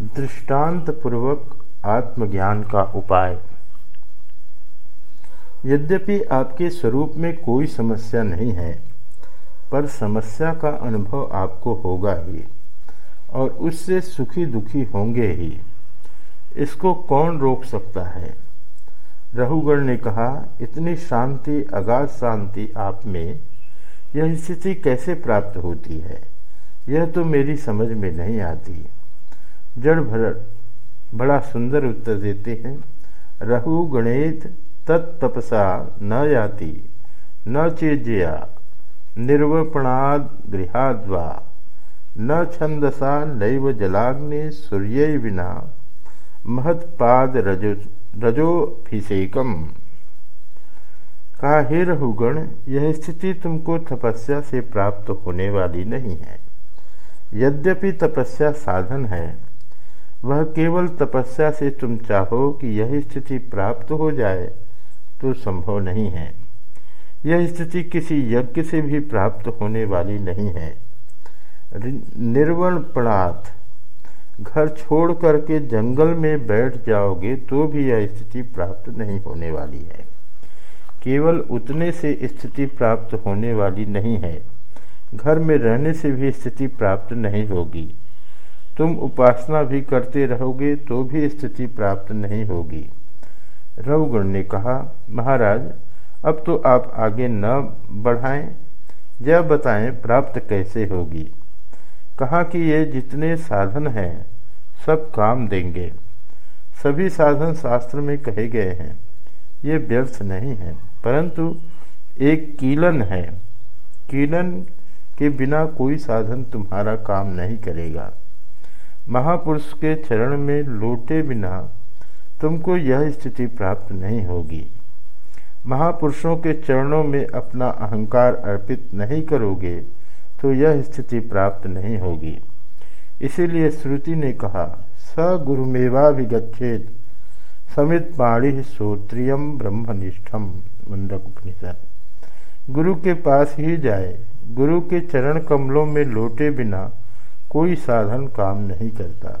दृष्टांत पूर्वक आत्मज्ञान का उपाय। यद्यपि आपके स्वरूप में कोई समस्या नहीं है, पर समस्या का अनुभव आपको होगा ही, और उससे सुखी दुखी होंगे ही। इसको कौन रोक सकता है? रहुगढ़ ने कहा, इतनी शांति, अगाध शांति आप में, यह स्थिति कैसे प्राप्त होती है? यह तो मेरी समझ में नहीं आती। जड़ भर बड़ा सुंदर उत्तर देते हैं। रहु गणेत तत्तपसा न याति, न चेजया, निर्वपणाद गृहाद्वा, न छंदसा नैव जलाग्नि सूर्य विना, महत्पाद रजो रजोभिषेकम का हे रहुगण यह स्थिति तुमको तपस्या से प्राप्त होने वाली नहीं है। यद्यपि तपस्या साधन है वह केवल तपस्या से तुम चाहो कि यह स्थिति प्राप्त हो जाए तो संभव नहीं है। यह स्थिति किसी यज्ञ से भी प्राप्त होने वाली नहीं है। निर्वण पणात, घर छोड़ करके जंगल में बैठ जाओगे तो भी यह स्थिति प्राप्त नहीं होने वाली है। केवल उतने से स्थिति प्राप्त होने वाली नहीं है। घर में रहने से भी स्थिति प्राप्त नहीं होगी। तुम उपासना भी करते रहोगे तो भी स्थिति प्राप्त नहीं होगी। रवगुण ने कहा, महाराज, अब तो आप आगे न बढ़ाएँ, यह बताएँ प्राप्त कैसे होगी? कहा कि ये जितने साधन हैं, सब काम देंगे। सभी साधन शास्त्र में कहे गए हैं। ये व्यर्थ नहीं है, परंतु एक कीलन है। कीलन के बिना कोई साधन तुम्हारा काम नहीं करेगा। महापुरुष के चरण में लौटे बिना तुमको यह स्थिति प्राप्त नहीं होगी। महापुरुषों के चरणों में अपना अहंकार अर्पित नहीं करोगे तो यह स्थिति प्राप्त नहीं होगी। इसीलिए श्रुति ने कहा, स गुरुमेवा विगछेद समित पाणी श्रोत्रियम ब्रह्मनिष्ठम मुंडक उपनिषद। गुरु के पास ही जाए। गुरु के चरण कमलों में लौटे बिना कोई साधन काम नहीं करता।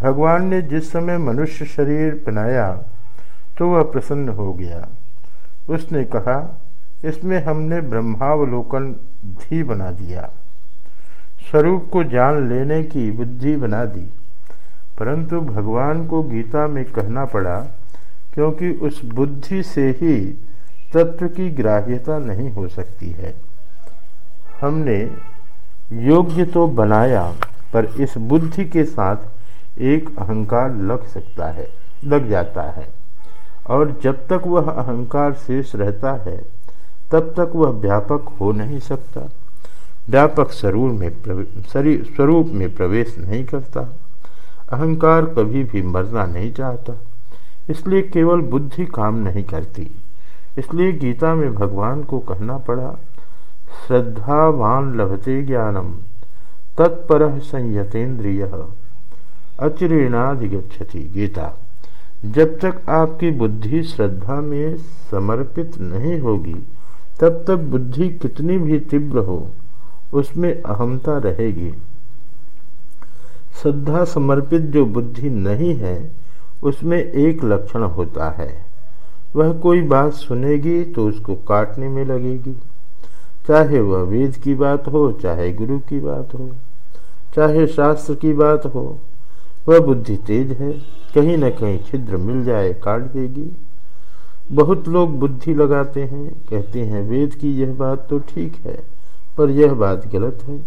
भगवान ने जिस समय मनुष्य शरीर बनाया तो वह प्रसन्न हो गया। उसने कहा, इसमें हमने ब्रह्मावलोकन भी बना दिया। स्वरूप को जान लेने की बुद्धि बना दी। परंतु भगवान को गीता में कहना पड़ा, क्योंकि उस बुद्धि से ही तत्व की ग्राह्यता नहीं हो सकती है। हमने योग्य तो बनाया, पर इस बुद्धि के साथ एक अहंकार लग सकता है, लग जाता है। और जब तक वह अहंकार शेष रहता है, तब तक वह व्यापक हो नहीं सकता। व्यापक स्वरूप में शरीर स्वरूप में प्रवेश नहीं करता। अहंकार कभी भी मरना नहीं चाहता। इसलिए केवल बुद्धि काम नहीं करती। इसलिए गीता में भगवान को कहना पड़ा श्रद्धावान लभते ज्ञानम। तत्पर संयतेन्द्रिय। अचिरेणाधिगछति गीता। जब तक आपकी बुद्धि श्रद्धा में समर्पित नहीं होगी, तब तक बुद्धि कितनी भी तीव्र हो, उसमें अहमता रहेगी। श्रद्धा समर्पित जो बुद्धि नहीं है, उसमें एक लक्षण होता है। वह कोई बात सुनेगी तो उसको काटने में लगेगी। चाहे वह वेद की बात हो, चाहे गुरु की बात हो, चाहे शास्त्र की बात हो, वह बुद्धि तेज है, कहीं न कहीं छिद्र मिल जाए काट देगी। बहुत लोग बुद्धि लगाते हैं, कहते हैं, वेद की यह बात तो ठीक है, पर यह बात गलत है।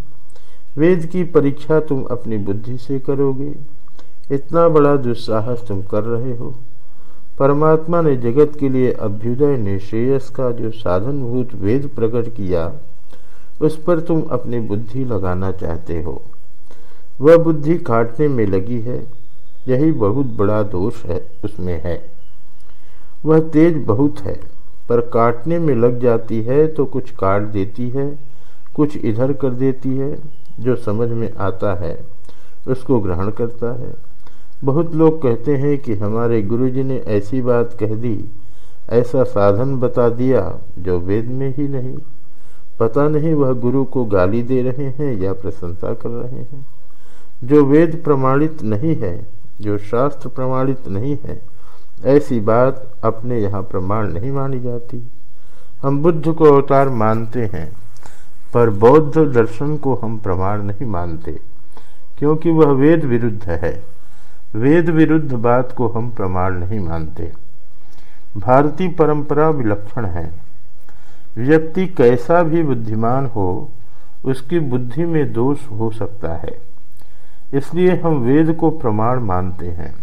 वेद की परीक्षा तुम अपनी बुद्धि से करोगे। इतना बड़ा दुस्साहस तुम कर रहे हो। परमात्मा ने जगत के लिए अभ्युदय निश्रेयस का जो साधनभूत वेद प्रकट किया, उस पर तुम अपनी बुद्धि लगाना चाहते हो। वह बुद्धि काटने में लगी है, यही बहुत बड़ा दोष है, उसमें है। वह तेज बहुत है, पर काटने में लग जाती है तो कुछ काट देती है, कुछ इधर कर देती है, जो समझ में आता है, उसको ग्रहण करता है। बहुत लोग कहते हैं कि हमारे गुरुजी ने ऐसी बात कह दी, ऐसा साधन बता दिया जो वेद में ही नहीं। पता नहीं वह गुरु को गाली दे रहे हैं या प्रशंसा कर रहे हैं। जो वेद प्रमाणित नहीं है, जो शास्त्र प्रमाणित नहीं है, ऐसी बात अपने यहाँ प्रमाण नहीं मानी जाती। हम बुद्ध को अवतार मानते हैं, पर बौद्ध दर्शन को हम प्रमाण नहीं मानते, क्योंकि वह वेद विरुद्ध है। वेद विरुद्ध बात को हम प्रमाण नहीं मानते। भारतीय परंपरा विलक्षण है। व्यक्ति कैसा भी बुद्धिमान हो, उसकी बुद्धि में दोष हो सकता है। इसलिए हम वेद को प्रमाण मानते हैं।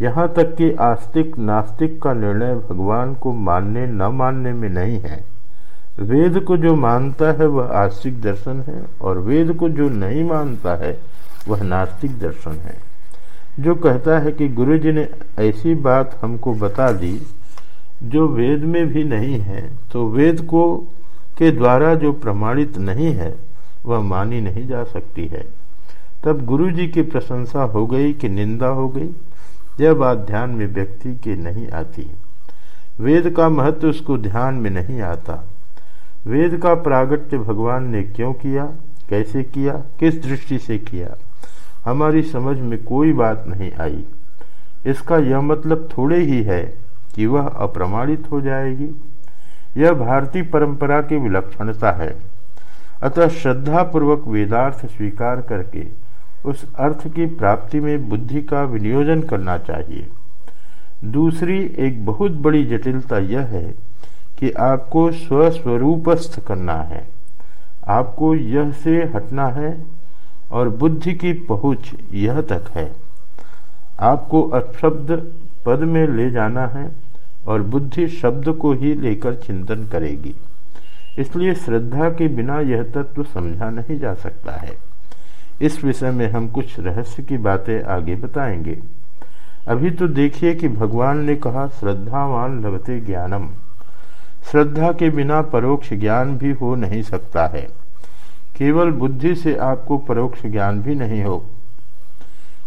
यहाँ तक कि आस्तिक, नास्तिक का निर्णय भगवान को मानने, न मानने में नहीं है। वेद को जो मानता है, वह आस्तिक दर्शन है, और वेद को जो नहीं मानता है, वह नास्तिक दर्शन है। जो कहता है कि गुरु जी ने ऐसी बात हमको बता दी, जो वेद में भी नहीं है तो वेद को, के द्वारा जो प्रमाणित नहीं है, वह मानी नहीं जा सकती है। तब गुरु जी की प्रशंसा हो गई कि निंदा हो गई, यह बात ध्यान में व्यक्ति के नहीं आती। वेद का महत्व उसको ध्यान में नहीं आता। वेद का प्रागट्य भगवान ने क्यों किया, कैसे किया, किस दृष्टि से किया? हमारी समझ में कोई बात नहीं आई। इसका यह मतलब थोड़े ही है कि वह अप्रमाणित हो जाएगी। यह भारतीय परंपरा की विलक्षणता है। अतः श्रद्धापूर्वक वेदार्थ स्वीकार करके उस अर्थ की प्राप्ति में बुद्धि का विनियोजन करना चाहिए। दूसरी एक बहुत बड़ी जटिलता यह है कि आपको स्वस्वरूपस्थ करना है। आपको यह से हटना है और बुद्धि की पहुँच यह तक है। आपको अशब्द पद में ले जाना है और बुद्धि शब्द को ही लेकर चिंतन करेगी। इसलिए श्रद्धा के बिना यह तत्व समझा नहीं जा सकता है। इस विषय में हम कुछ रहस्य की बातें आगे बताएँगे। अभी तो देखिए कि भगवान ने कहा, श्रद्धावान लभते ज्ञानम। श्रद्धा के बिना परोक्ष ज्ञान भी हो नहीं सकता है। केवल बुद्धि से आपको परोक्ष ज्ञान भी नहीं हो,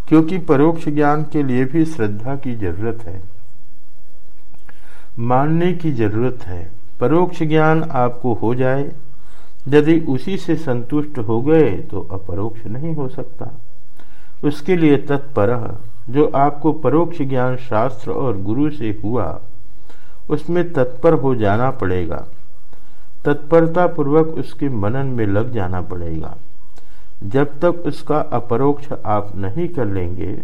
क्योंकि परोक्ष ज्ञान के लिए भी श्रद्धा की ज़रूरत है। मानने की ज़रूरत है। परोक्ष ज्ञान आपको हो जाए, यदि उसी से संतुष्ट हो गए तो अपरोक्ष नहीं हो सकता। उसके लिए तत्पर जो आपको परोक्ष ज्ञान शास्त्र और गुरु से हुआ, उसमें तत्पर हो जाना पड़ेगा। तत्परता पूर्वक उसके मनन में लग जाना पड़ेगा। जब तक उसका अपरोक्ष आप नहीं कर लेंगे,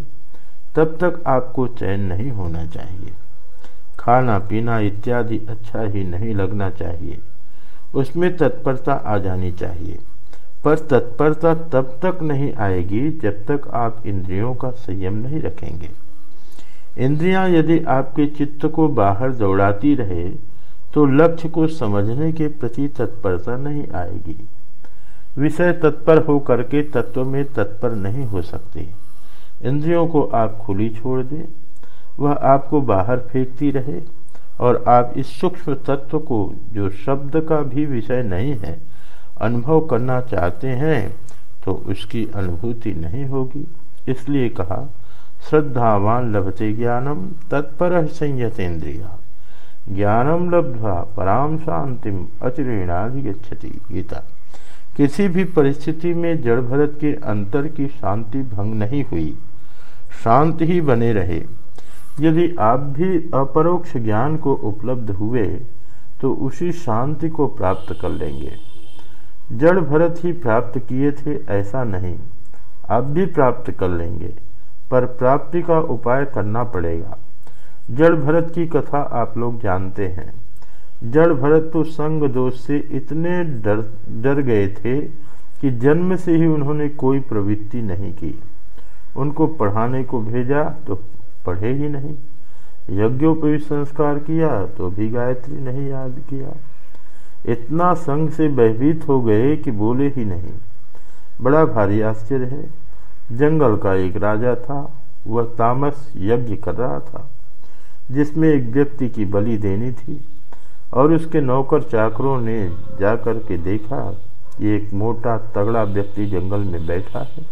तब तक आपको चैन नहीं होना चाहिए। खाना, पीना इत्यादि अच्छा ही नहीं लगना चाहिए। उसमें तत्परता आ जानी चाहिए। पर तत्परता तब तक नहीं आएगी जब तक आप इंद्रियों का संयम नहीं रखेंगे। इंद्रियाँ यदि आपके चित्त को बाहर दौड़ाती रहे तो लक्ष्य को समझने के प्रति तत्परता नहीं आएगी। विषय तत्पर हो करके तत्व में तत्पर नहीं हो सकते। इंद्रियों को आप खुली छोड़ दें, वह आपको बाहर फेंकती रहे और आप इस सूक्ष्म तत्व को, जो शब्द का भी विषय नहीं है, अनुभव करना चाहते हैं तो उसकी अनुभूति नहीं होगी। इसलिए कहा, श्रद्धावान लभते ज्ञानम, तत्पर संयतेन्द्रिया। ज्ञानम लब्धवा, पराम शांतिम अचिरेणाधिगछति गीता। किसी भी परिस्थिति में जड़ भरत के अंतर की शांति भंग नहीं हुई। शांत ही बने रहे। यदि आप भी अपरोक्ष ज्ञान को उपलब्ध हुए तो उसी शांति को प्राप्त कर लेंगे। जड़ भरत ही प्राप्त किए थे ऐसा नहीं। आप भी प्राप्त कर लेंगे, पर प्राप्ति का उपाय करना पड़ेगा। जड़ भरत की कथा आप लोग जानते हैं। जड़ भरत तो संग दोष से इतने डर डर गए थे कि जन्म से ही उन्होंने कोई प्रवृत्ति नहीं की। उनको पढ़ाने को भेजा तो पढ़े ही नहीं। यज्ञोपवी संस्कार किया तो भी गायत्री नहीं याद किया। इतना संग से भयभीत हो गए कि बोले ही नहीं। बड़ा भारी आश्चर्य है। जंगल का एक राजा था, वह तामस यज्ञ कर रहा था। जिसमें एक व्यक्ति की बलि देनी थी और उसके नौकर चाकरों ने जाकर के देखा कि एक मोटा तगड़ा व्यक्ति जंगल में बैठा है।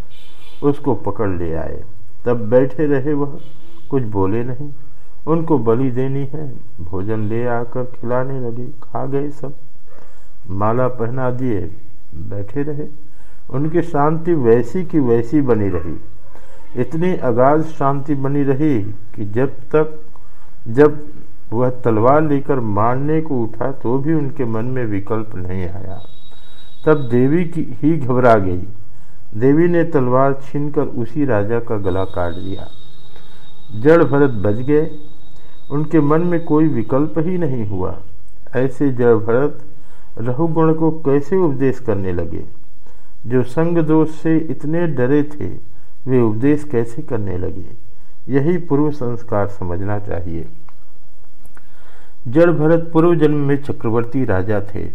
उसको पकड़ ले आए। तब बैठे रहे वह। कुछ बोले नहीं। उनको बलि देनी है। भोजन ले आकर खिलाने लगे। खा गए सब। माला पहना दिए। बैठे रहे। उनकी शांति वैसी की वैसी बनी रही। इतनी अगाध शांति बनी रही कि जब तक जब वह तलवार लेकर मारने को उठा तो भी उनके मन में विकल्प नहीं आया। तब देवी की ही घबरा गई। देवी ने तलवार छीनकर उसी राजा का गला काट दिया। जड़ भरत बच गए। उनके मन में कोई विकल्प ही नहीं हुआ। ऐसे जड़ भरत रहुगुण को कैसे उपदेश करने लगे? जो संग दोष से इतने डरे थे, वे उपदेश कैसे करने लगे? यही पूर्व संस्कार समझना चाहिए। जड़ भरत पूर्व जन्म में चक्रवर्ती राजा थे।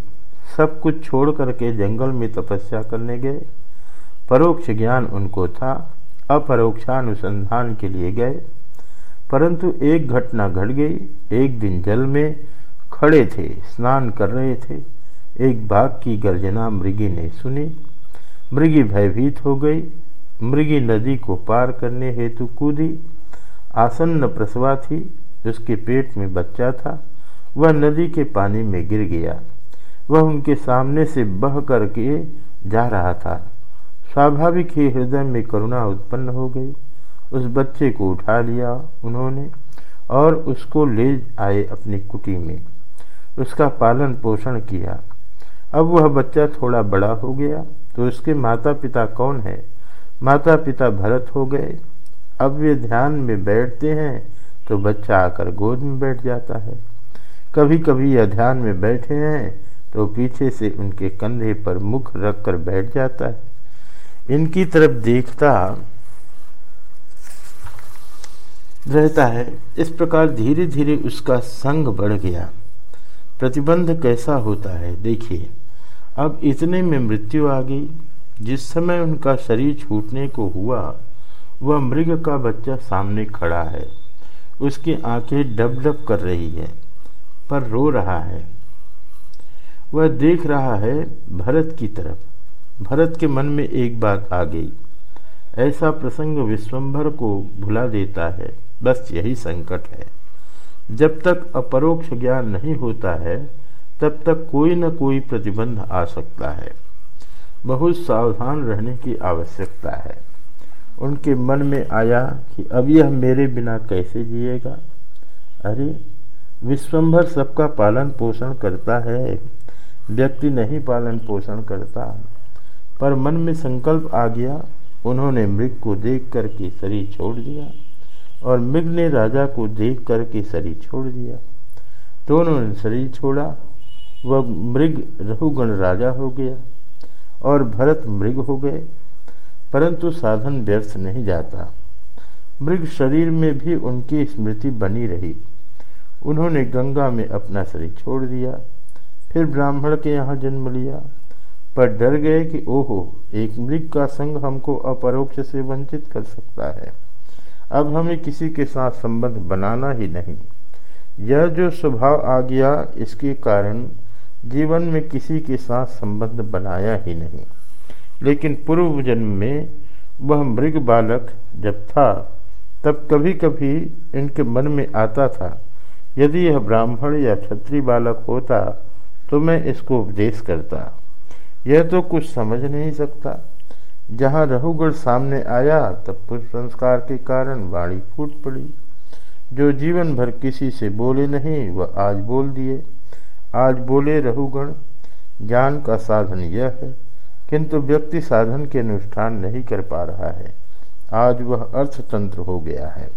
सब कुछ छोड़ करके जंगल में तपस्या करने गए। परोक्ष ज्ञान उनको था, अपरोक्षानुसंधान के लिए गए। परंतु एक घटना घट गई। एक दिन जल में खड़े थे, स्नान कर रहे थे। एक बाघ की गर्जना मृगी ने सुनी। मृगी भयभीत हो गई। मृगी नदी को पार करने हेतु कूदी। आसन्न प्रसवा थी। उसके पेट में बच्चा था। वह नदी के पानी में गिर गया। वह उनके सामने से बह करके जा रहा था। स्वाभाविक ही हृदय में करुणा उत्पन्न हो गई। उस बच्चे को उठा लिया उन्होंने और उसको ले आए अपनी कुटी में। उसका पालन पोषण किया। अब वह बच्चा थोड़ा बड़ा हो गया तो उसके माता पिता कौन है? माता पिता भरत हो गए। अब वे ध्यान में बैठते हैं तो बच्चा आकर गोद में बैठ जाता है। कभी कभी यह ध्यान में बैठे हैं तो पीछे से उनके कंधे पर मुख रख कर बैठ जाता है। इनकी तरफ़ देखता रहता है। इस प्रकार धीरे धीरे उसका संग बढ़ गया। प्रतिबंध कैसा होता है, देखिए। अब इतने में मृत्यु आ गई। जिस समय उनका शरीर छूटने को हुआ, वह मृग का बच्चा सामने खड़ा है। उसकी आँखें डब डब कर रही है। पर रो रहा है। वह देख रहा है भरत की तरफ़। भरत के मन में एक बात आ गई। ऐसा प्रसंग विश्वंभर को भुला देता है। बस यही संकट है। जब तक अपरोक्ष ज्ञान नहीं होता है, तब तक कोई न कोई प्रतिबंध आ सकता है। बहुत सावधान रहने की आवश्यकता है। उनके मन में आया कि अब यह मेरे बिना कैसे जिएगा? अरे विश्वंभर सबका पालन पोषण करता है। व्यक्ति नहीं पालन पोषण करता। पर मन में संकल्प आ गया। उन्होंने मृग को देख करके शरीर छोड़ दिया और मृग ने राजा को देख करके शरीर छोड़ दिया। दोनों ने शरीर छोड़ा। वह मृग रहुगण राजा हो गया और भरत मृग हो गए। परंतु साधन व्यर्थ नहीं जाता। मृग शरीर में भी उनकी स्मृति बनी रही। उन्होंने गंगा में अपना शरीर छोड़ दिया, फिर ब्राह्मण के यहाँ जन्म लिया। पर डर गए कि ओहो, एक मृग का संग हमको अपरोक्ष से वंचित कर सकता है। अब हमें किसी के साथ संबंध बनाना ही नहीं। यह जो स्वभाव आ गया, इसके कारण जीवन में किसी के साथ संबंध बनाया ही नहीं। लेकिन पूर्व जन्म में वह मृग बालक जब था, तब कभी कभी इनके मन में आता था यदि यह ब्राह्मण या क्षत्रिय बालक होता तो मैं इसको उपदेश करता। यह तो कुछ समझ नहीं सकता। जहाँ रहुगढ़ सामने आया, तब पुष्प संस्कार के कारण वाणी फूट पड़ी। जो जीवन भर किसी से बोले नहीं, वह आज बोल दिए। आज बोले रहुगण, ज्ञान का साधन यह है, किंतु व्यक्ति साधन के अनुष्ठान नहीं कर पा रहा है। आज वह अर्थतंत्र हो गया है।